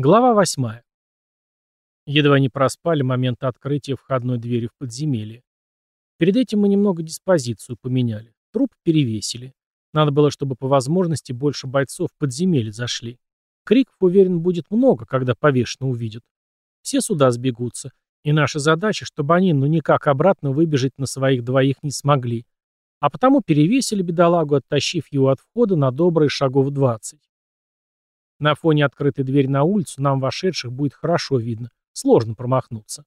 Глава восьмая. Едва не проспали момент открытия входной двери в подземелье. Перед этим мы немного диспозицию поменяли. Труп перевесили. Надо было, чтобы по возможности больше бойцов в подземелье зашли. Криков, уверен, будет много, когда повешенно увидят. Все сюда сбегутся. И наша задача, чтобы они ну никак обратно выбежать на своих двоих не смогли. А потому перевесили бедолагу, оттащив его от входа на добрые шагов двадцать. На фоне открытой двери на улицу нам вошедших будет хорошо видно. Сложно промахнуться.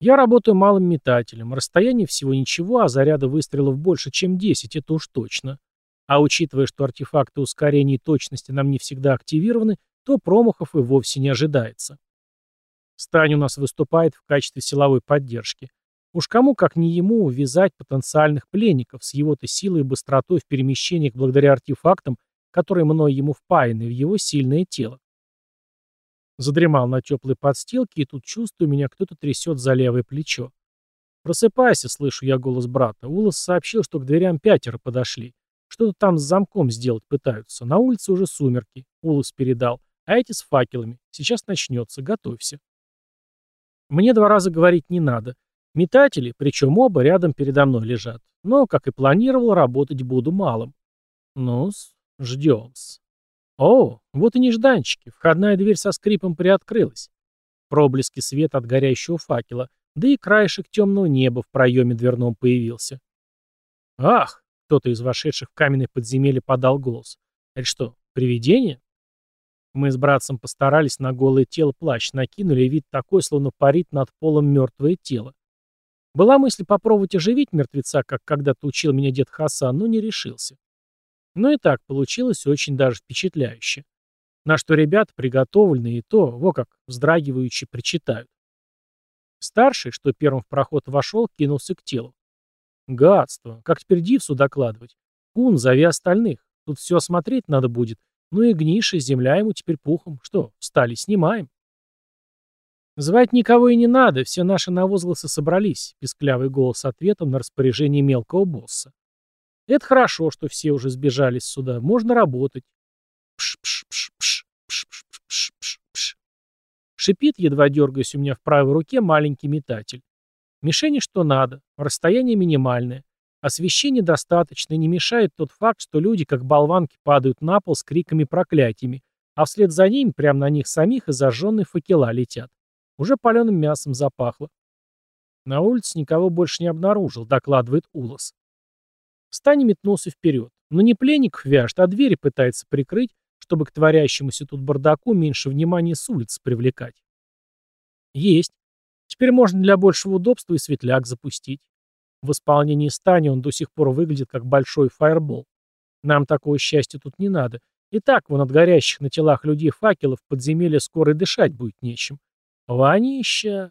Я работаю малым метателем. Расстояние всего ничего, а заряда выстрелов больше, чем 10, это уж точно. А учитывая, что артефакты ускорения и точности нам не всегда активированы, то промахов и вовсе не ожидается. Стань у нас выступает в качестве силовой поддержки. Уж кому, как не ему, увязать потенциальных пленников с его-то силой и быстротой в перемещениях благодаря артефактам, которые мной ему впаяны в его сильное тело. Задремал на теплой подстилке, и тут чувствую, меня кто-то трясет за левое плечо. «Просыпайся», — слышу я голос брата. Улас сообщил, что к дверям пятеро подошли. Что-то там с замком сделать пытаются. На улице уже сумерки. Улас передал. А эти с факелами. Сейчас начнется. Готовься. Мне два раза говорить не надо. Метатели, причем оба, рядом передо мной лежат. Но, как и планировал, работать буду малым. Ну-с, ждем-с. О, вот и нежданчики. Входная дверь со скрипом приоткрылась. Проблески света от горящего факела, да и краешек темного неба в проеме дверном появился. Ах, кто-то из вошедших в каменное подземелье подал голос. Это что, привидение? Мы с братцем постарались на голое тело плащ, накинули, и вид такой, словно парит над полом мертвое тело. Была мысль попробовать оживить мертвеца, как когда-то учил меня дед Хасан, но не решился. Но и так получилось очень даже впечатляюще. На что ребята, приготовленные и то, во как, вздрагивающие, причитают. Старший, что первым в проход вошел, кинулся к телу. Гадство. Как теперь Дивсу докладывать? Кун, зови остальных. Тут все осмотреть надо будет. Ну и гниша, земля ему теперь пухом. Что, встали, снимаем. Звать никого и не надо, все наши на возгласы собрались, писклявый голос ответом на распоряжение мелкого босса. Это хорошо, что все уже сбежались сюда, можно работать. Пш-пш-пш-пш, пш-пш-пш-пш-пш. Шипит, едва дергаясь у меня в правой руке, маленький метатель. Мишени что надо, расстояние минимальное. Освещения достаточно, и не мешает тот факт, что люди, как болванки, падают на пол с криками проклятиями, а вслед за ними, прямо на них самих, и зажженные факела летят. Уже паленым мясом запахло. На улице никого больше не обнаружил, докладывает Улас. Стани метнулся вперед. Но не пленников вяжет, а двери пытается прикрыть, чтобы к творящемуся тут бардаку меньше внимания с улицы привлекать. Есть. Теперь можно для большего удобства и светляк запустить. В исполнении Стани он до сих пор выглядит как большой фаербол. Нам такого счастья тут не надо. И так вон от горящих на телах людей факелов подземелье скоро дышать будет нечем. Ванища.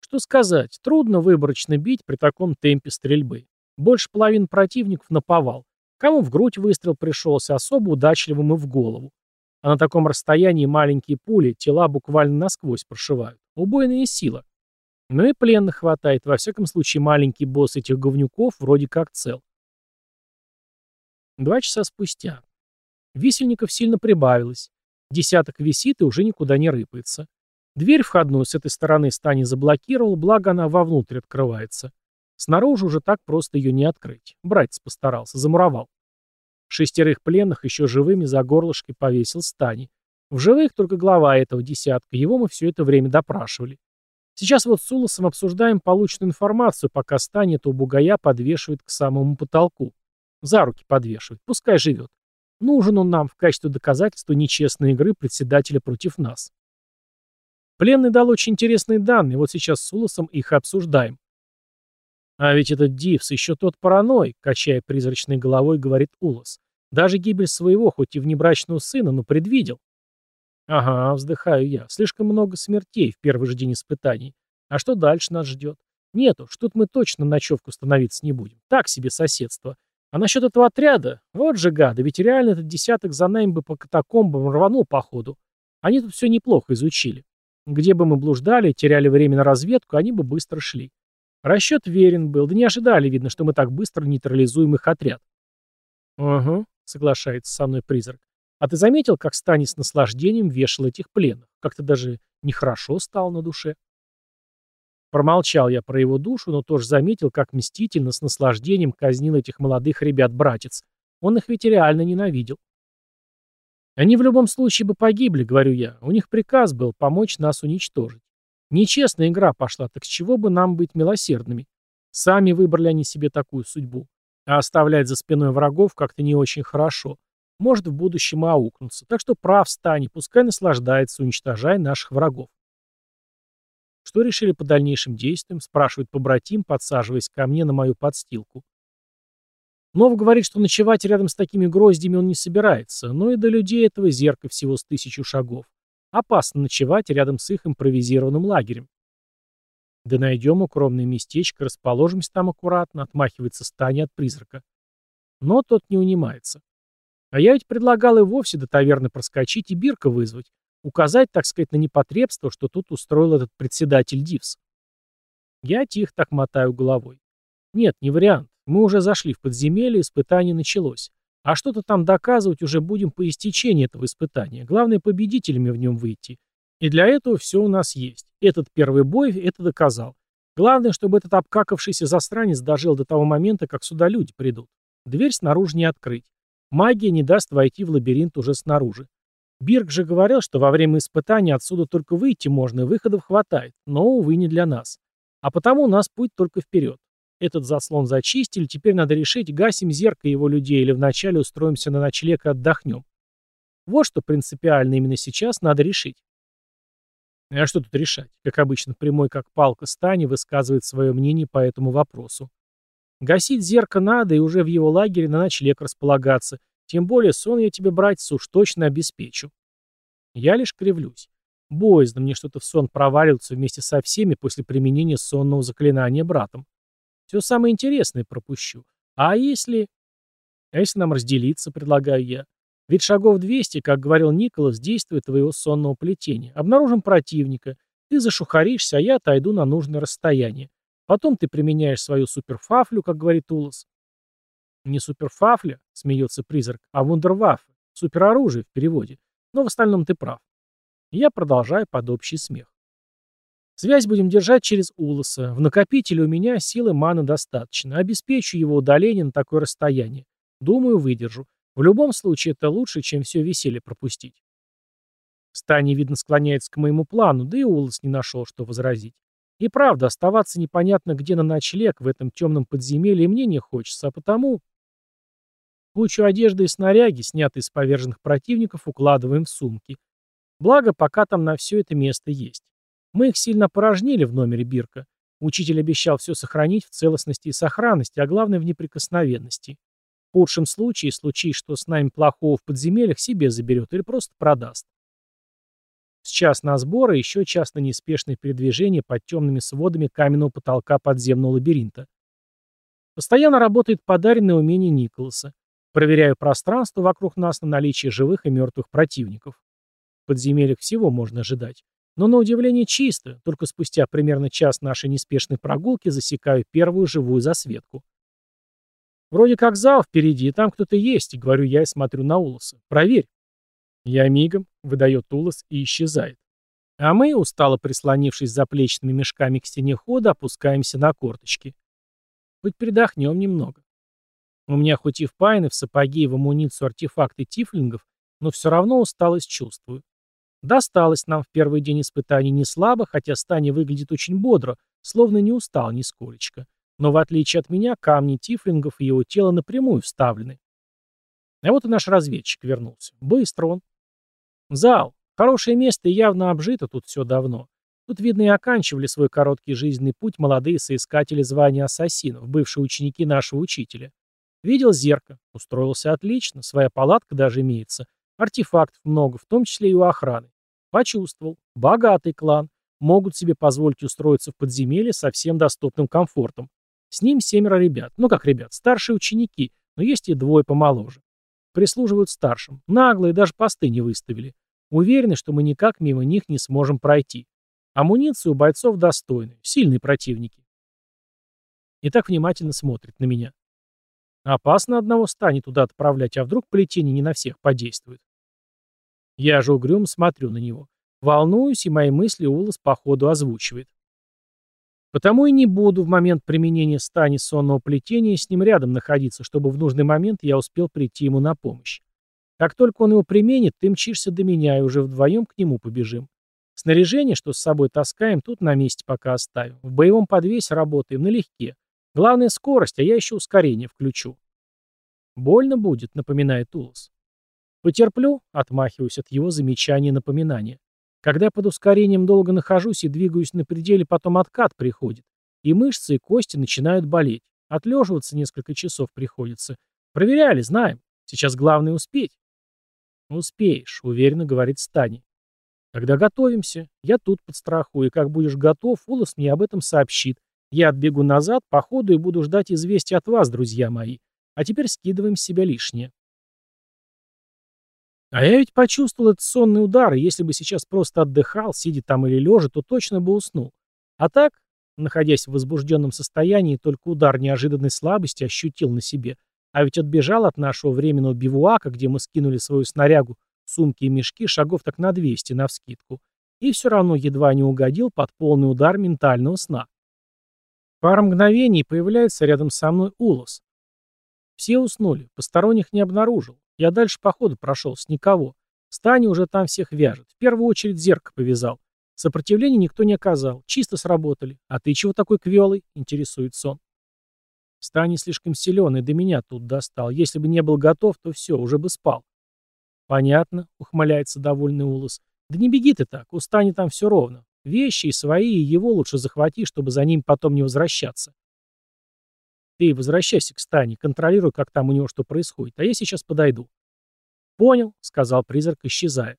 Что сказать, трудно выборочно бить при таком темпе стрельбы. Больше половины противников наповал. Кому в грудь выстрел пришелся, особо удачливым и в голову. А на таком расстоянии маленькие пули тела буквально насквозь прошивают. Убойная сила. Но и пленных хватает, во всяком случае маленький босс этих говнюков вроде как цел. Два часа спустя. Висельников сильно прибавилось. Десяток висит и уже никуда не рыпается. Дверь входную с этой стороны Стани заблокировал, благо она вовнутрь открывается. Снаружи уже так просто ее не открыть. Братец постарался, замуровал. Шестерых пленных еще живыми за горлышки повесил Стани. В живых только глава этого десятка, его мы все это время допрашивали. Сейчас вот с Улосом обсуждаем полученную информацию, пока Стани этого бугая подвешивает к самому потолку. За руки подвешивает, пускай живет. Нужен он нам в качестве доказательства нечестной игры председателя против нас. Пленный дал очень интересные данные, вот сейчас с Улосом их обсуждаем. А ведь этот Дивс еще тот параной, качая призрачной головой, говорит Улос. Даже гибель своего, хоть и внебрачного сына, но предвидел. Ага, вздыхаю я. Слишком много смертей в первый же день испытаний. А что дальше нас ждет? Нету, тут мы точно ночевку становиться не будем. Так себе соседство. А насчет этого отряда, вот же гады, ведь реально этот десяток за нами бы по катакомбам рванул походу. Они тут все неплохо изучили. Где бы мы блуждали, теряли время на разведку, они бы быстро шли. Расчет верен был, да не ожидали, видно, что мы так быстро нейтрализуем их отряд. «Угу», — соглашается со мной призрак. А ты заметил, как Стани с наслаждением вешал этих пленных? Как-то даже нехорошо стало на душе. Промолчал я про его душу, но тоже заметил, как мстительно, с наслаждением казнил этих молодых ребят-братец. Он их ведь реально ненавидел. Они в любом случае бы погибли, говорю я. У них приказ был помочь нас уничтожить. Нечестная игра пошла, так с чего бы нам быть милосердными? Сами выбрали они себе такую судьбу. А оставлять за спиной врагов как-то не очень хорошо. Может в будущем и аукнуться. Так что прав стань, пускай наслаждается, уничтожая наших врагов. Что решили по дальнейшим действиям, спрашивает побратим, подсаживаясь ко мне на мою подстилку. Нов говорит, что ночевать рядом с такими гроздями он не собирается, но и до людей этого зерка всего с тысячу шагов. Опасно ночевать рядом с их импровизированным лагерем. Да найдем укромное местечко, расположимся там аккуратно, отмахивается Стани от призрака. Но тот не унимается. А я ведь предлагал и вовсе до таверны проскочить и Бирка вызвать. Указать, так сказать, на непотребство, что тут устроил этот председатель Дивс. Я тихо так мотаю головой. Нет, не вариант. Мы уже зашли в подземелье, испытание началось. А что-то там доказывать уже будем по истечении этого испытания. Главное, победителями в нем выйти. И для этого все у нас есть. Этот первый бой это доказал. Главное, чтобы этот обкакавшийся засранец дожил до того момента, как сюда люди придут. Дверь снаружи не открыть. Магия не даст войти в лабиринт уже снаружи. Бирк же говорил, что во время испытания отсюда только выйти можно, и выходов хватает, но, увы, не для нас. А потому у нас путь только вперед. Этот заслон зачистили, теперь надо решить, гасим зеркало его людей или вначале устроимся на ночлег и отдохнем. Вот что принципиально именно сейчас надо решить. А что тут решать? Как обычно, прямой как палка Стани высказывает свое мнение по этому вопросу. Гасить зерка надо и уже в его лагере на ночлег располагаться, тем более сон я тебе, братец, уж точно обеспечу. Я лишь кривлюсь. Боязно мне что-то в сон проваливаться вместе со всеми после применения сонного заклинания братом. Все самое интересное пропущу. А если... А если нам разделиться, предлагаю я. Ведь шагов 200, как говорил Николас, действует твоего сонного плетения. Обнаружим противника. Ты зашухаришься, а я отойду на нужное расстояние. Потом ты применяешь свою суперфафлю, как говорит Улас. Не суперфафля, смеется призрак, а вундерваффе. Супероружие в переводе. Но в остальном ты прав. Я продолжаю под общий смех. Связь будем держать через Улоса. В накопителе у меня силы маны достаточно. Обеспечу его удаление на такое расстояние. Думаю, выдержу. В любом случае, это лучше, чем все веселье пропустить. Стани, видно, склоняется к моему плану, да и Улос не нашел, что возразить. И правда, оставаться непонятно где на ночлег в этом темном подземелье мне не хочется, а потому... Кучу одежды и снаряги, снятые с поверженных противников, укладываем в сумки. Благо, пока там на все это место есть. Мы их сильно порожнили в номере Бирка. Учитель обещал все сохранить в целостности и сохранности, а главное в неприкосновенности. В худшем случае, случай, что с нами плохого в подземельях, себе заберет или просто продаст. С час на сборы, еще час на неспешное передвижение под темными сводами каменного потолка подземного лабиринта. Постоянно работает подаренное умение Николаса. Проверяю пространство вокруг нас на наличие живых и мертвых противников. В подземельях всего можно ожидать. Но на удивление чисто, только спустя примерно час нашей неспешной прогулки засекаю первую живую засветку. Вроде как зал впереди, там кто-то есть, говорю я и смотрю на Улоса. Проверь. Я мигом, выдает Улос и исчезает. А мы, устало прислонившись заплечными мешками к стене хода, опускаемся на корточки. Хоть передохнем немного. У меня хоть и в пайны, в сапоги и в амуницию артефакты тифлингов, но все равно усталость чувствую. Досталось нам в первый день испытаний не слабо, хотя Стани выглядит очень бодро, словно не устал нисколечко. Но в отличие от меня, камни тифлингов и его тело напрямую вставлены. А вот и наш разведчик вернулся. Быстро он. Зал. Хорошее место и явно обжито тут все давно. Тут, видно, и оканчивали свой короткий жизненный путь молодые соискатели звания ассасинов, бывшие ученики нашего учителя. Видел зеркало, устроился отлично, своя палатка даже имеется. Артефактов много, в том числе и у охраны. Почувствовал. Богатый клан. Могут себе позволить устроиться в подземелье со всем доступным комфортом. С ним семеро ребят. Ну как ребят, старшие ученики, но есть и двое помоложе. Прислуживают старшим. Наглые, даже посты не выставили. Уверены, что мы никак мимо них не сможем пройти. Амуниция у бойцов достойная. Сильные противники. И так внимательно смотрит на меня. Опасно одного станет туда отправлять, а вдруг плетение не на всех подействует. Я же угрюм смотрю на него. Волнуюсь, и мои мысли Улас по ходу озвучивает. Потому и не буду в момент применения стани сонного плетения с ним рядом находиться, чтобы в нужный момент я успел прийти ему на помощь. Как только он его применит, ты мчишься до меня, и уже вдвоем к нему побежим. Снаряжение, что с собой таскаем, тут на месте пока оставим. В боевом подвесе работаем налегке. Главное скорость, а я еще ускорение включу. Больно будет, напоминает Улас. Потерплю, отмахиваюсь от его замечания и напоминания. Когда под ускорением долго нахожусь и двигаюсь на пределе, потом откат приходит. И мышцы, и кости начинают болеть. Отлеживаться несколько часов приходится. Проверяли, знаем. Сейчас главное успеть. Успеешь, уверенно говорит Стани. Тогда готовимся. Я тут подстрахую, и как будешь готов, Улас мне об этом сообщит. Я отбегу назад, по ходу и буду ждать известия от вас, друзья мои. А теперь скидываем с себя лишнее. А я ведь почувствовал этот сонный удар, и если бы сейчас просто отдыхал, сидя там или лежа, то точно бы уснул. А так, находясь в возбужденном состоянии, только удар неожиданной слабости ощутил на себе. А ведь отбежал от нашего временного бивуака, где мы скинули свою снарягу, сумки и мешки, шагов так на 200 навскидку. И все равно едва не угодил под полный удар ментального сна. Пара мгновений появляется рядом со мной Улос. Все уснули, посторонних не обнаружил. Я дальше по ходу прошел, с никого. Стани уже там всех вяжет. В первую очередь зеркало повязал. Сопротивления никто не оказал. Чисто сработали. А ты чего такой квелый? Интересуется он. Стани слишком силен и до меня тут достал. Если бы не был готов, то все, уже бы спал. Понятно, ухмыляется довольный Улос. Да не беги ты так, у Стани там все ровно. Вещи и свои, и его лучше захвати, чтобы за ним потом не возвращаться. Ты возвращайся к Стане, контролируй, как там у него что происходит, а я сейчас подойду. Понял, сказал призрак, исчезая.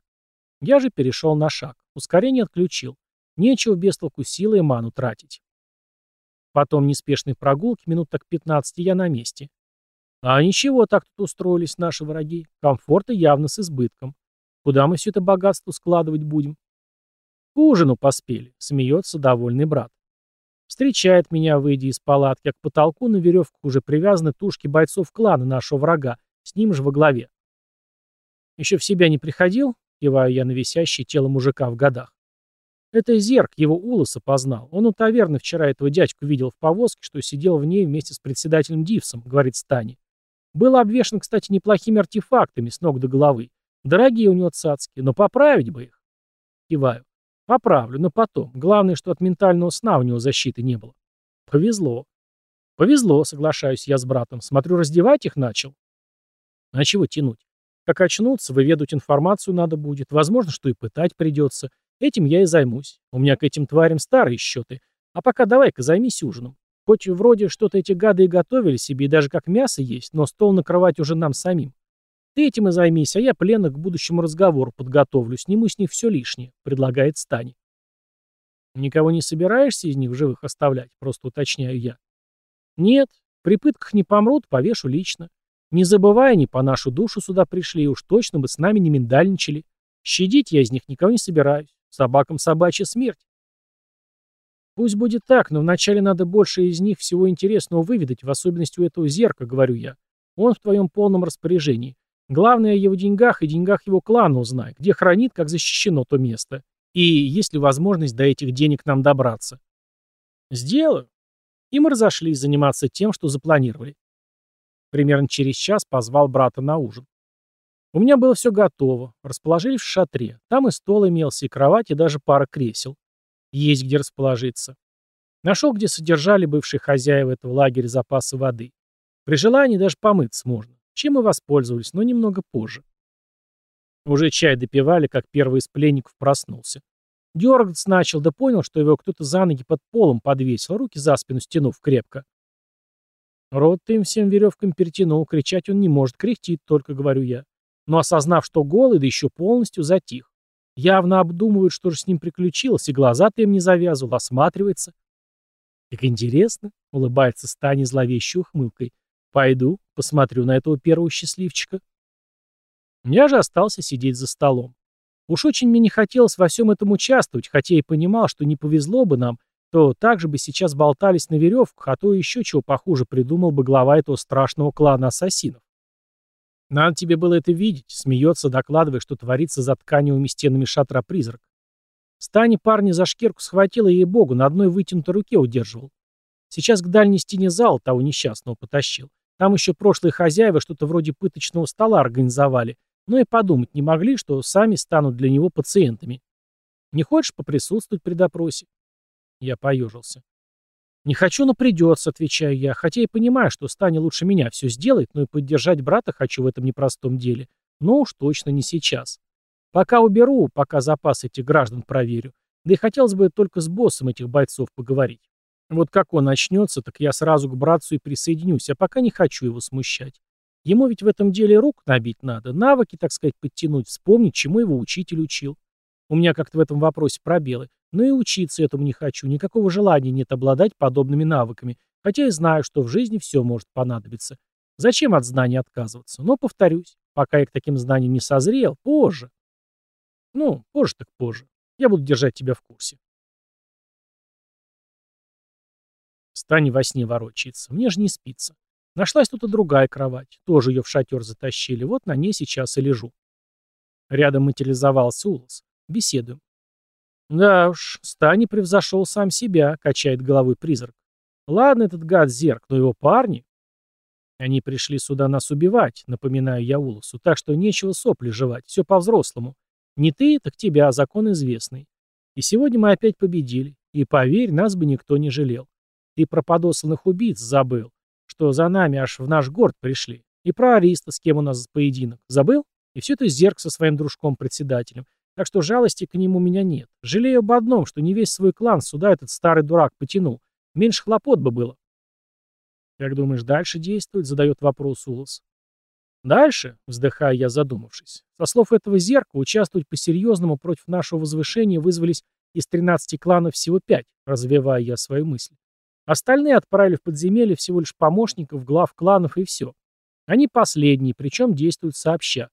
Я же перешел на шаг. Ускорение отключил. Нечего без толку силы и ману тратить. Потом неспешной прогулки, минут так 15, я на месте. А ничего, так тут устроились наши враги. Комфорта явно с избытком. Куда мы все это богатство складывать будем? К ужину поспели, смеется довольный брат. Встречает меня, выйдя из палатки, а к потолку на веревках уже привязаны тушки бойцов клана нашего врага, с ним же во главе. Еще в себя не приходил, киваю я на висящее тело мужика в годах. Это Зерк, его улоса познал. Он у таверны вчера этого дядьку видел в повозке, что сидел в ней вместе с председателем Дивсом, говорит Стани. Был обвешан, кстати, неплохими артефактами с ног до головы. Дорогие у него цацки, но поправить бы их. Киваю. Поправлю, но потом. Главное, что от ментального сна у него защиты не было. Повезло. Повезло, соглашаюсь я с братом. Смотрю, раздевать их начал. А чего тянуть? Как очнуться, выведать информацию надо будет. Возможно, что и пытать придется. Этим я и займусь. У меня к этим тварям старые счеты. А пока давай-ка займись ужином. Хоть вроде что-то эти гады и готовили себе, и даже как мясо есть, но стол накрывать уже нам самим. Ты этим и займись, а я пленных к будущему разговору подготовлю, сниму с них все лишнее», — предлагает Стани. «Никого не собираешься из них в живых оставлять?» — просто уточняю я. «Нет, при пытках не помрут, повешу лично. Не забывай, они по нашу душу сюда пришли, и уж точно бы с нами не миндальничали. Щадить я из них никого не собираюсь. Собакам собачья смерть». «Пусть будет так, но вначале надо больше из них всего интересного выведать, в особенности у этого зерка», — говорю я. «Он в твоем полном распоряжении. Главное о его деньгах и деньгах его клана узнай, где хранит, как защищено то место. И есть ли возможность до этих денег нам добраться. Сделаю. И мы разошлись заниматься тем, что запланировали. Примерно через час позвал брата на ужин. У меня было все готово. Расположились в шатре. Там и стол имелся, и кровать, и даже пара кресел. Есть где расположиться. Нашел, где содержали бывшие хозяева этого лагеря запасы воды. При желании даже помыться можно чем мы воспользовались, но немного позже. Уже чай допивали, как первый из пленников проснулся. Дергаться начал, да понял, что его кто-то за ноги под полом подвесил, руки за спину стянув крепко. Рот ты им всем веревкам перетянул, кричать он не может, кряхтит только, говорю я. Но осознав, что голый, да еще полностью затих. Явно обдумывает, что же с ним приключилось, и глаза-то им не завязывал, осматривается. Как интересно, улыбается Стани зловещей ухмылкой. Пойду, посмотрю на этого первого счастливчика. Я же остался сидеть за столом. Уж очень мне не хотелось во всем этом участвовать, хотя и понимал, что не повезло бы нам, то так же бы сейчас болтались на веревках, а то еще чего похуже придумал бы глава этого страшного клана ассасинов. Надо тебе было это видеть, смеется, докладывая, что творится за тканевыми стенами шатра призрак. Стани парни за шкирку схватила ей-богу, на одной вытянутой руке удерживал. Сейчас к дальней стене зала того несчастного потащил. Там еще прошлые хозяева что-то вроде пыточного стола организовали, но и подумать не могли, что сами станут для него пациентами. Не хочешь поприсутствовать при допросе? Я поежился. «Не хочу, но придется», — отвечаю я, хотя и понимаю, что Стани лучше меня все сделает, но и поддержать брата хочу в этом непростом деле. Но уж точно не сейчас. Пока уберу, пока запас этих граждан проверю. Да и хотелось бы только с боссом этих бойцов поговорить. Вот как он начнется, так я сразу к братцу и присоединюсь, а пока не хочу его смущать. Ему ведь в этом деле рук набить надо, навыки, так сказать, подтянуть, вспомнить, чему его учитель учил. У меня как-то в этом вопросе пробелы. Но и учиться этому не хочу, никакого желания нет обладать подобными навыками, хотя и знаю, что в жизни все может понадобиться. Зачем от знаний отказываться? Но, повторюсь, пока я к таким знаниям не созрел, позже. Ну, позже так позже. Я буду держать тебя в курсе. Стань во сне ворочается. Мне же не спится. Нашлась тут и другая кровать. Тоже ее в шатер затащили. Вот на ней сейчас и лежу. Рядом материализовался Улас. Беседуем. Да уж, Стани превзошел сам себя, качает головой призрак. Ладно, этот гад зерк, но его парни... Они пришли сюда нас убивать, напоминаю я Улусу, так что нечего сопли жевать, все по-взрослому. Не ты, так тебя, закон известный. И сегодня мы опять победили, и поверь, нас бы никто не жалел. Ты про подосланных убийц забыл, что за нами аж в наш город пришли. И про Ариста, с кем у нас поединок. Забыл? И все это Зерк со своим дружком-председателем. Так что жалости к нему у меня нет. Жалею об одном, что не весь свой клан сюда этот старый дурак потянул. Меньше хлопот бы было. «Как думаешь, дальше действовать?» — задает вопрос Улас. «Дальше?» — вздыхаю я, задумавшись. Со слов этого зерка, участвовать по-серьезному против нашего возвышения вызвались из 13 кланов всего 5, развивая я свою мысль. Остальные отправили в подземелье всего лишь помощников, глав кланов и все. Они последние, причем действуют сообща.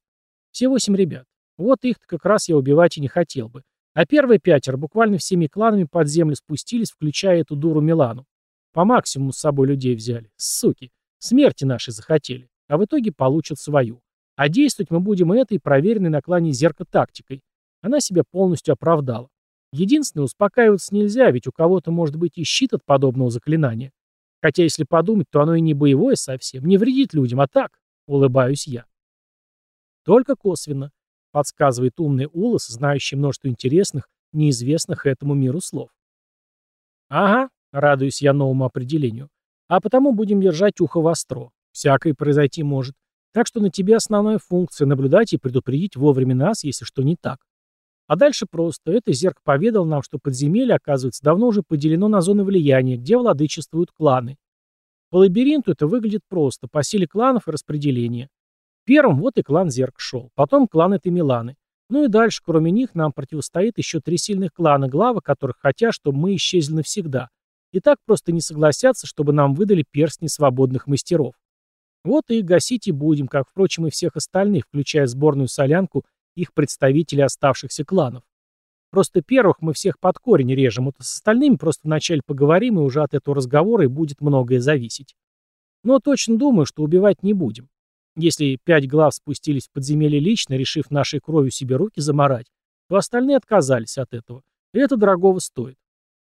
Все восемь ребят. Вот их-то как раз я убивать и не хотел бы. А первые пятеро буквально всеми кланами под землю спустились, включая эту дуру Милану. По максимуму с собой людей взяли. Суки. Смерти наши захотели. А в итоге получат свою. А действовать мы будем этой проверенной на клане зерка тактикой. Она себя полностью оправдала. Единственное, успокаиваться нельзя, ведь у кого-то может быть и щит от подобного заклинания. Хотя, если подумать, то оно и не боевое совсем, не вредит людям, а так, улыбаюсь я. Только косвенно подсказывает умный Улос, знающий множество интересных, неизвестных этому миру слов. Ага, радуюсь я новому определению. А потому будем держать ухо востро. Всякое произойти может. Так что на тебе основная функция — наблюдать и предупредить вовремя нас, если что не так. А дальше просто. Это зерк поведал нам, что подземелье, оказывается, давно уже поделено на зоны влияния, где владычествуют кланы. По лабиринту это выглядит просто, по силе кланов и распределения. Первым вот и клан Зерк шел, потом клан этой Миланы. Ну и дальше, кроме них, нам противостоит еще три сильных клана, главы которых хотят, чтобы мы исчезли навсегда. И так просто не согласятся, чтобы нам выдали перстни свободных мастеров. Вот и гасить и будем, как, впрочем, и всех остальных, включая сборную солянку их представителей оставшихся кланов. Просто первых мы всех под корень режем, вот с остальными просто вначале поговорим, и уже от этого разговора и будет многое зависеть. Но точно думаю, что убивать не будем. Если пять глав спустились в подземелье лично, решив нашей кровью себе руки заморать, то остальные отказались от этого. И это дорогого стоит.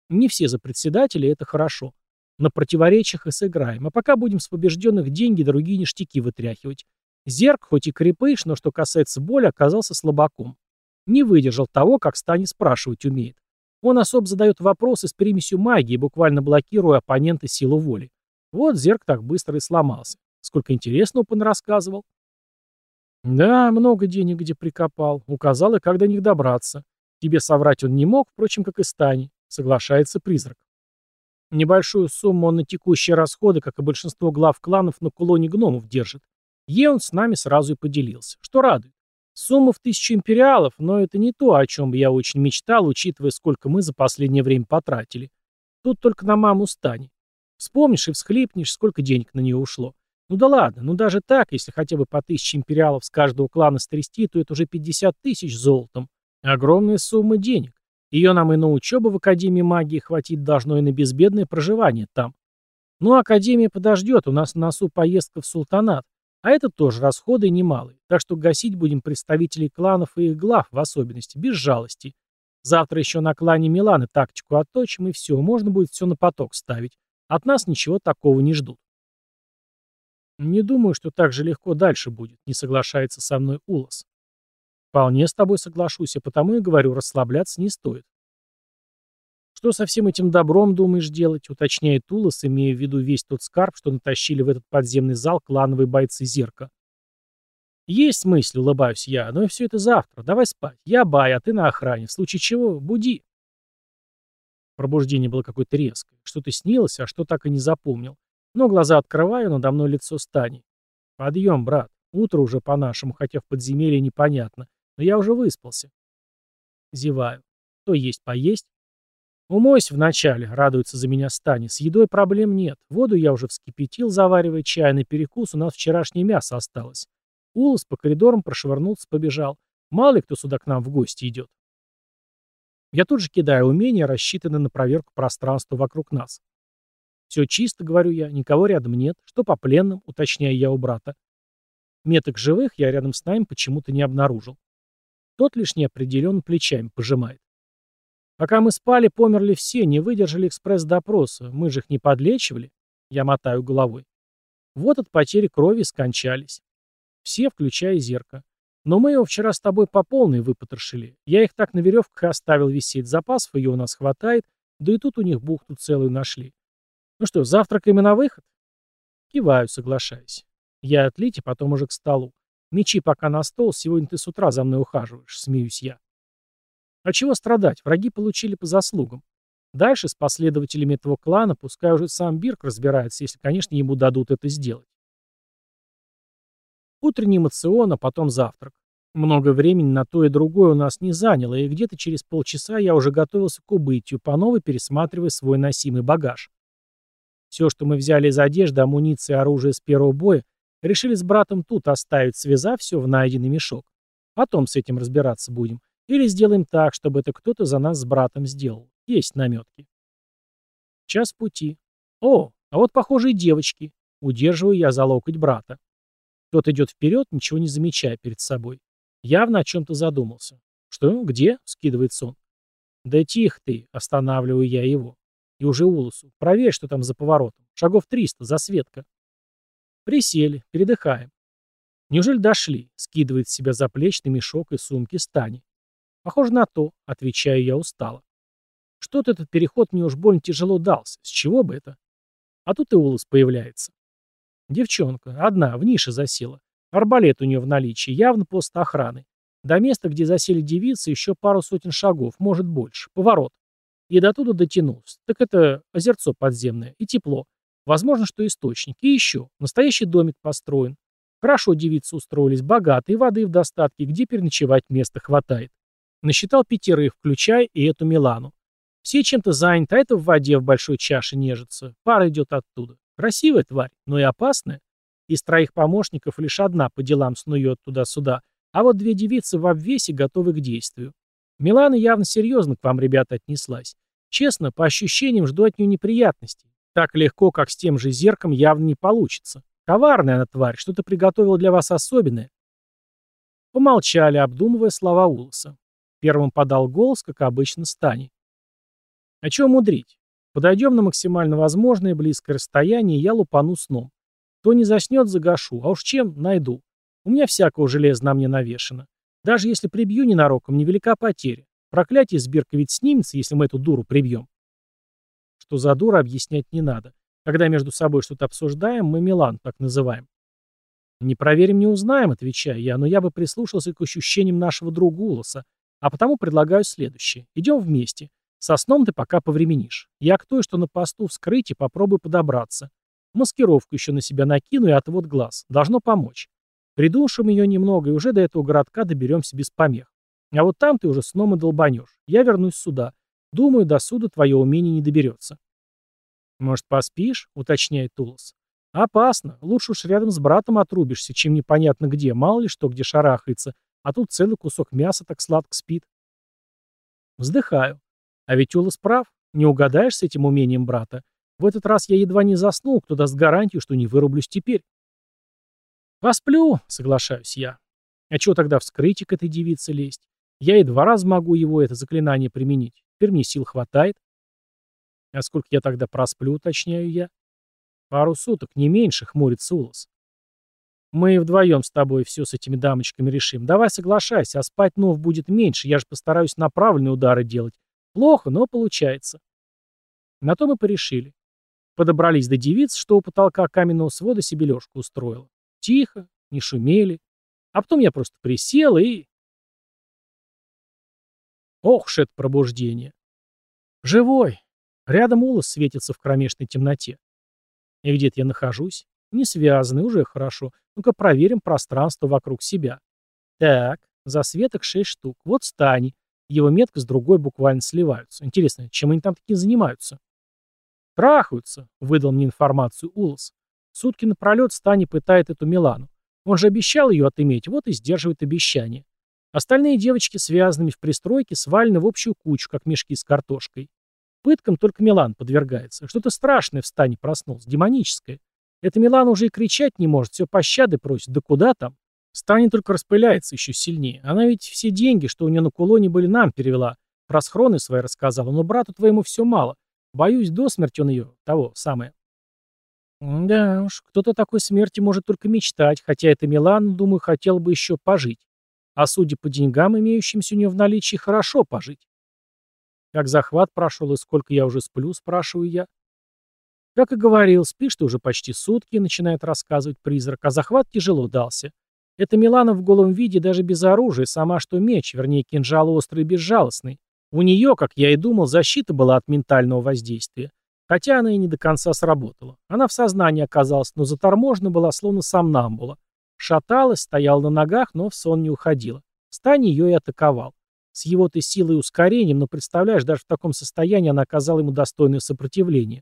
Не все за председателя, это хорошо. На противоречиях и сыграем. А пока будем с побежденных деньги другие ништяки вытряхивать. Зерк, хоть и крепыш, но что касается боли, оказался слабаком. Не выдержал того, как Стани спрашивать умеет. Он особо задает вопросы с примесью магии, буквально блокируя оппонента силу воли. Вот Зерк так быстро и сломался. Сколько интересного рассказывал. Да, много денег где прикопал. Указал и как до них добраться. Тебе соврать он не мог, впрочем, как и Стани. Соглашается призрак. Небольшую сумму он на текущие расходы, как и большинство глав кланов, на кулоне гномов держит. Е он с нами сразу и поделился. Что радует. Сумма в тысячу империалов, но это не то, о чем бы я очень мечтал, учитывая, сколько мы за последнее время потратили. Тут только на маму Стани. Вспомнишь и всхлипнешь, сколько денег на нее ушло. Ну да ладно, ну даже так, если хотя бы по тысяче империалов с каждого клана стрясти, то это уже 50 тысяч золотом. Огромная сумма денег. Ее нам и на учебу в Академии магии хватить должно, и на безбедное проживание там. Ну, Академия подождет, у нас на носу поездка в Султанат. А это тоже расходы немалые, так что гасить будем представителей кланов и их глав в особенности, без жалости. Завтра еще на клане Миланы тактику отточим, и все, можно будет все на поток ставить. От нас ничего такого не ждут. Не думаю, что так же легко дальше будет, не соглашается со мной Улас. Вполне с тобой соглашусь, а потому и говорю, расслабляться не стоит. Что со всем этим добром думаешь делать, уточняет Улас, имея в виду весь тот скарб, что натащили в этот подземный зал клановые бойцы Зерка. Есть мысль, улыбаюсь я, но и все это завтра. Давай спать. Я бай, а ты на охране. В случае чего, буди. Пробуждение было какое-то резкое. Что-то снилось, а что так и не запомнил. Но глаза открываю, надо мной лицо Стани. Подъем, брат. Утро уже по-нашему, хотя в подземелье непонятно. Но я уже выспался. Зеваю. То есть поесть? «Умойся вначале», — радуется за меня Стани. «С едой проблем нет. Воду я уже вскипятил, заваривая чай на перекус. У нас вчерашнее мясо осталось. Улас по коридорам прошвырнулся, побежал. Мало ли кто сюда к нам в гости идет». Я тут же кидаю умения, рассчитанные на проверку пространства вокруг нас. «Все чисто», — говорю я, — «никого рядом нет. Что по пленным?» — уточняю я у брата. Меток живых я рядом с нами почему-то не обнаружил. Тот лишь неопределенно плечами пожимает. Пока мы спали, померли все, не выдержали экспресс-допроса. Мы же их не подлечивали. Я мотаю головой. Вот от потери крови скончались. Все, включая зерка. Но мы его вчера с тобой по полной выпотрошили. Я их так на веревках оставил висеть. Запасов ее у нас хватает. Да и тут у них бухту целую нашли. Ну что, завтракаем и на выход? Киваю, соглашаясь. Я отлить, и потом уже к столу. Мечи пока на стол, сегодня ты с утра за мной ухаживаешь, смеюсь я. А чего страдать, враги получили по заслугам. Дальше с последователями этого клана пускай уже сам Бирк разбирается, если, конечно, ему дадут это сделать. Утренний эмоцион, а потом завтрак. Много времени на то и другое у нас не заняло, и где-то через полчаса я уже готовился к убытию, по новой пересматривая свой носимый багаж. Все, что мы взяли из одежды, амуниции и оружия с первого боя, решили с братом тут оставить, связав все в найденный мешок. Потом с этим разбираться будем. Или сделаем так, чтобы это кто-то за нас с братом сделал. Есть наметки. Час пути. О, а вот похожие девочки. Удерживаю я за локоть брата. Тот идет вперед, ничего не замечая перед собой. Явно о чем-то задумался. «Что? Где?» — скидывает сон. «Да тихо ты!» — останавливаю я его. И уже Улусу. «Проверь, что там за поворотом. Шагов триста, засветка». Присели, передыхаем. «Неужели дошли?» — скидывает с себя заплечный мешок и сумки Стани. «Похоже на то», — отвечаю я устало. Что-то этот переход мне уж больно тяжело дался. С чего бы это? А тут и Улас появляется. Девчонка, одна, в нише засела. Арбалет у нее в наличии, явно пост охраны. До места, где засели девицы, еще пару сотен шагов, может больше. Поворот. И до туда дотянулся. Так это озерцо подземное. И тепло. Возможно, что источник. И еще. Настоящий домик построен. Хорошо девицы устроились, богатые, воды в достатке, где переночевать места хватает. Насчитал пятерых, включая и эту Милану. Все чем-то заняты, а это в воде в большой чаше нежится. Пара идет оттуда. Красивая тварь, но и опасная. Из троих помощников лишь одна по делам снует туда-сюда, а вот две девицы в обвесе готовы к действию. Милана явно серьезно к вам, ребята, отнеслась. Честно, по ощущениям, жду от нее неприятностей. Так легко, как с тем же зерком, явно не получится. Коварная она тварь, что-то приготовила для вас особенное. Помолчали, обдумывая слова Улоса. Первым подал голос, как обычно, Стани. А чего мудрить? Подойдем на максимально возможное близкое расстояние, и я лупану сном. Кто не заснет, загашу, а уж чем, найду. У меня всякого железа на мне навешено. Даже если прибью ненароком, невелика потеря. Проклятие сбирка ведь снимется, если мы эту дуру прибьем. Что за дура, объяснять не надо. Когда между собой что-то обсуждаем, мы Милан так называем. Не проверим, не узнаем, отвечаю я, но я бы прислушался к ощущениям нашего друга Улоса, а потому предлагаю следующее. Идем вместе. Со сном ты пока повременишь. Я к той, что на посту вскрыть и попробую подобраться. Маскировку еще на себя накину и отвод глаз. Должно помочь. Придушим ее немного, и уже до этого городка доберемся без помех. А вот там ты уже сном и долбанешь. Я вернусь сюда. Думаю, до суда твое умение не доберется. Может, поспишь? Уточняет Тулос. Опасно. Лучше уж рядом с братом отрубишься, чем непонятно где. Мало ли что, где шарахается. А тут целый кусок мяса так сладко спит. Вздыхаю. А ведь Улас прав. Не угадаешь с этим умением брата. В этот раз я едва не заснул, кто даст гарантию, что не вырублюсь теперь. Посплю, соглашаюсь я. А чего тогда вскрытие к этой девице лезть? Я и два раза могу его, это заклинание, применить. Теперь мне сил хватает. А сколько я тогда просплю, уточняю я? Пару суток, не меньше, хмурится Улас. Мы вдвоем с тобой все с этими дамочками решим. Давай соглашайся, а спать нов будет меньше, я же постараюсь направленные удары делать. Плохо, но получается. На то мы порешили. Подобрались до девиц, что у потолка каменного свода себе лёжку устроила. Тихо, не шумели. А потом я просто присел и... Ох ж это пробуждение. Живой. Рядом улос светится в кромешной темноте. И где-то я нахожусь. Не связанный, уже хорошо. Ну-ка проверим пространство вокруг себя. Так, засветок шесть штук. Вот стани. Его метка с другой буквально сливаются. Интересно, чем они там такие занимаются? Трахаются, выдал мне информацию Улос. Сутки напролет Стани пытает эту Милану. Он же обещал ее отыметь, вот и сдерживает обещание. Остальные девочки связанными в пристройке свалены в общую кучу, как мешки с картошкой. Пыткам только Милан подвергается. Что-то страшное в стане проснулось, демоническое. Эта Милана уже и кричать не может, все пощады просит. Да куда там? Стани только распыляется еще сильнее. Она ведь все деньги, что у нее на кулоне были, нам перевела. Про схроны свои рассказала, но брату твоему все мало. Боюсь, до смерти он ее, того, самое. Да уж, кто-то такой смерти может только мечтать, хотя это Милан, думаю, хотел бы еще пожить. А судя по деньгам, имеющимся у нее в наличии, хорошо пожить. Как захват прошел и сколько я уже сплю, спрашиваю я. Как и говорил, спишь ты уже почти сутки, начинает рассказывать призрак, а захват тяжело дался. Это Милана в голом виде даже без оружия, сама что меч, вернее кинжал острый и безжалостный. У нее, как я и думал, защита была от ментального воздействия. Хотя она и не до конца сработала. Она в сознании оказалась, но заторможена была, словно сам намбула. Шаталась, стояла на ногах, но в сон не уходила. Стань ее и атаковал. С его-то силой и ускорением, но представляешь, даже в таком состоянии она оказала ему достойное сопротивление.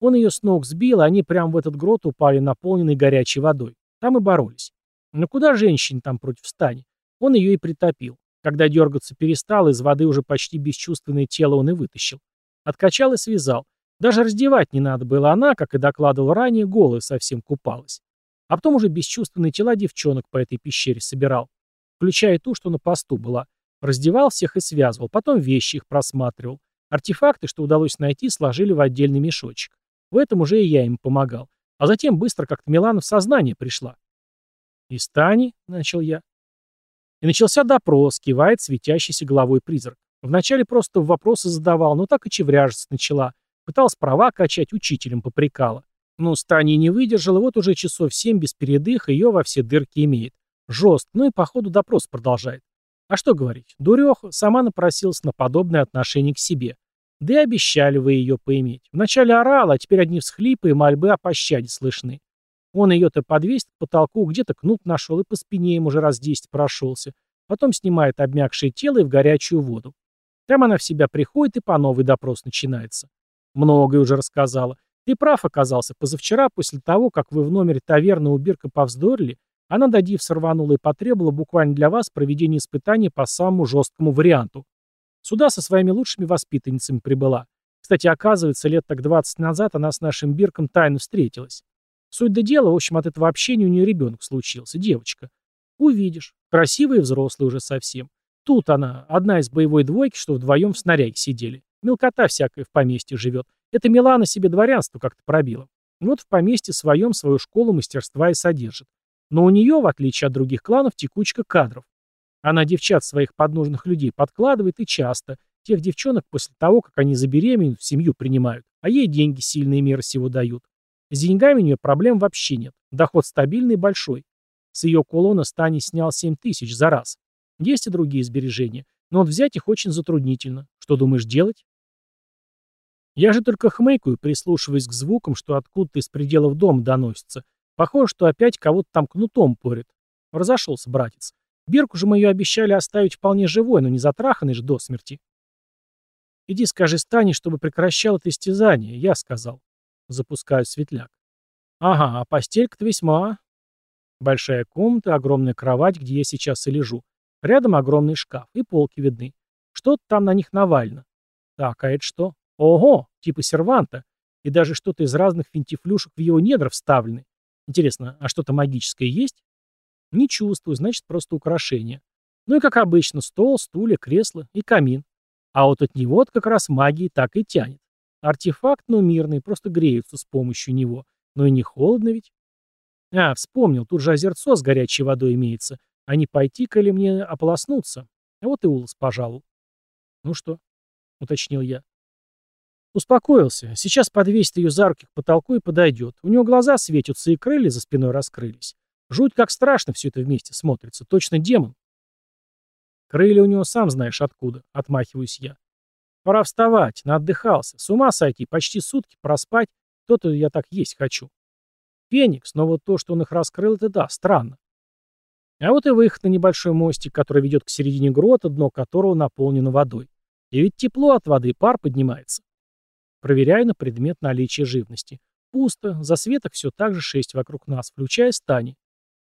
Он ее с ног сбил, и они прямо в этот грот упали, наполненный горячей водой. Там и боролись. Но куда женщине там против стани? Он ее и притопил. Когда дергаться перестал, из воды уже почти бесчувственное тело он и вытащил. Откачал и связал. Даже раздевать не надо было, она, как и докладывал ранее, голая совсем купалась. А потом уже бесчувственные тела девчонок по этой пещере собирал. Включая ту, что на посту была. Раздевал всех и связывал, потом вещи их просматривал. Артефакты, что удалось найти, сложили в отдельный мешочек. В этом уже и я им помогал. А затем быстро как-то Милана в сознание пришла. «И стани», — начал я. И начался допрос, кивает светящийся головой призрак. Вначале просто вопросы задавал, но так и чевряжиться начала. Пыталась права качать, учителем попрекала. Ну, Стани не выдержала, вот уже часов семь без передыха ее во все дырки имеет. Жестко, ну и походу допрос продолжает. А что говорить, дуреха сама напросилась на подобное отношение к себе. Да и обещали вы ее поиметь. Вначале орала, а теперь одни всхлипы и мольбы о пощаде слышны. Он ее-то подвесит к потолку, где-то кнут нашел и по спине ему уже раз десять прошелся. Потом снимает обмякшее тело и в горячую воду. Там она в себя приходит и по новой допрос начинается. Многое уже рассказала. Ты прав оказался. Позавчера, после того, как вы в номере таверны у Бирка повздорили, она, дадив, сорванула и потребовала буквально для вас проведения испытаний по самому жесткому варианту. Сюда со своими лучшими воспитанницами прибыла. Кстати, оказывается, лет так 20 назад она с нашим Бирком тайно встретилась. Суть до дела, в общем, от этого общения у нее ребенок случился, девочка. Увидишь. Красивая и взрослая уже совсем. Тут она, одна из боевой двойки, что вдвоем в снаряге сидели. Мелкота всякая в поместье живет. Это Милана себе дворянство как-то пробила. Вот в поместье своем свою школу мастерства и содержит. Но у нее, в отличие от других кланов, текучка кадров. Она девчат своих поднужных людей подкладывает и часто. Тех девчонок после того, как они забеременеют, в семью принимают. А ей деньги сильные меры всего дают. С деньгами у нее проблем вообще нет. Доход стабильный и большой. С ее кулона Стани снял 7 тысяч за раз. Есть и другие сбережения. Но вот взять их очень затруднительно. Что думаешь делать? Я же только хмыкаю, прислушиваясь к звукам, что откуда-то из пределов дома доносится. Похоже, что опять кого-то там кнутом порит. Разошелся братец. Бирку же мы ее обещали оставить вполне живой, но не затраханной же до смерти. Иди скажи Стане, чтобы прекращал это истязание, я сказал. Запускаю светляк. Ага, а постелька-то весьма. Большая комната, огромная кровать, где я сейчас и лежу. Рядом огромный шкаф, и полки видны. Что-то там на них навально. Так, а это что? Ого, типа серванта. И даже что-то из разных финтифлюшек в его недра вставлены. Интересно, а что-то магическое есть? Не чувствую, значит, просто украшение. Ну и как обычно, стол, стулья, кресло и камин. А вот от него как раз магии так и тянет. Артефакт, но мирный, просто греются с помощью него. Но и не холодно ведь. А, вспомнил, тут же озерцо с горячей водой имеется. А не пойти-ка ли мне ополоснуться? Вот и Улас пожалуй. Ну что? Уточнил я. Успокоился. Сейчас подвесит ее за руки к потолку и подойдет. У него глаза светятся и крылья за спиной раскрылись. Жуть как страшно все это вместе смотрится. Точно демон. Крылья у него сам знаешь откуда, отмахиваюсь я. Пора вставать, наотдыхался. С ума сойти, почти сутки проспать. То-то я так есть хочу. Феникс, но вот то, что он их раскрыл, это да, странно. А вот и выход на небольшой мостик, который ведет к середине грота, дно которого наполнено водой. И ведь тепло от воды, пар поднимается. Проверяю на предмет наличия живности. Пусто, засветок все так же шесть вокруг нас, включая стани.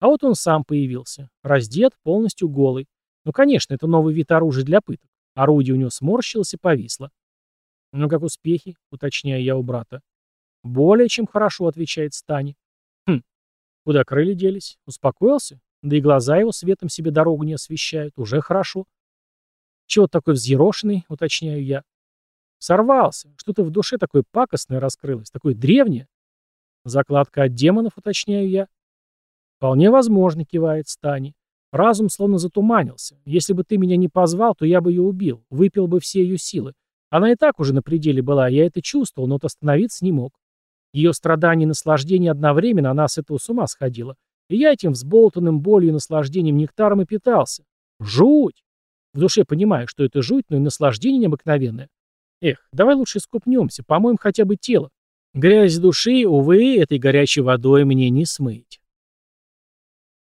А вот он сам появился. Раздет, полностью голый. Ну, конечно, это новый вид оружия для пыток. Орудие у него сморщилось и повисло. «Ну, как успехи?» — уточняю я у брата. «Более чем хорошо», — отвечает Стани. «Хм, куда крылья делись? Успокоился? Да и глаза его светом себе дорогу не освещают. Уже хорошо». «Чего такой взъерошенный?» — уточняю я. «Сорвался. Что-то в душе такое пакостное раскрылось, такое древнее». «Закладка от демонов», — уточняю я. «Вполне возможно», — кивает Стани. Разум словно затуманился. Если бы ты меня не позвал, то я бы ее убил, выпил бы все ее силы. Она и так уже на пределе была, я это чувствовал, но вот остановиться не мог. Ее страдания и наслаждение одновременно, она с этого с ума сходила. И я этим взболтанным болью и наслаждением нектаром и питался. Жуть! В душе понимаю, что это жуть, но и наслаждение необыкновенное. Эх, давай лучше скупнемся, помоем хотя бы тело. Грязь души, увы, этой горячей водой мне не смыть.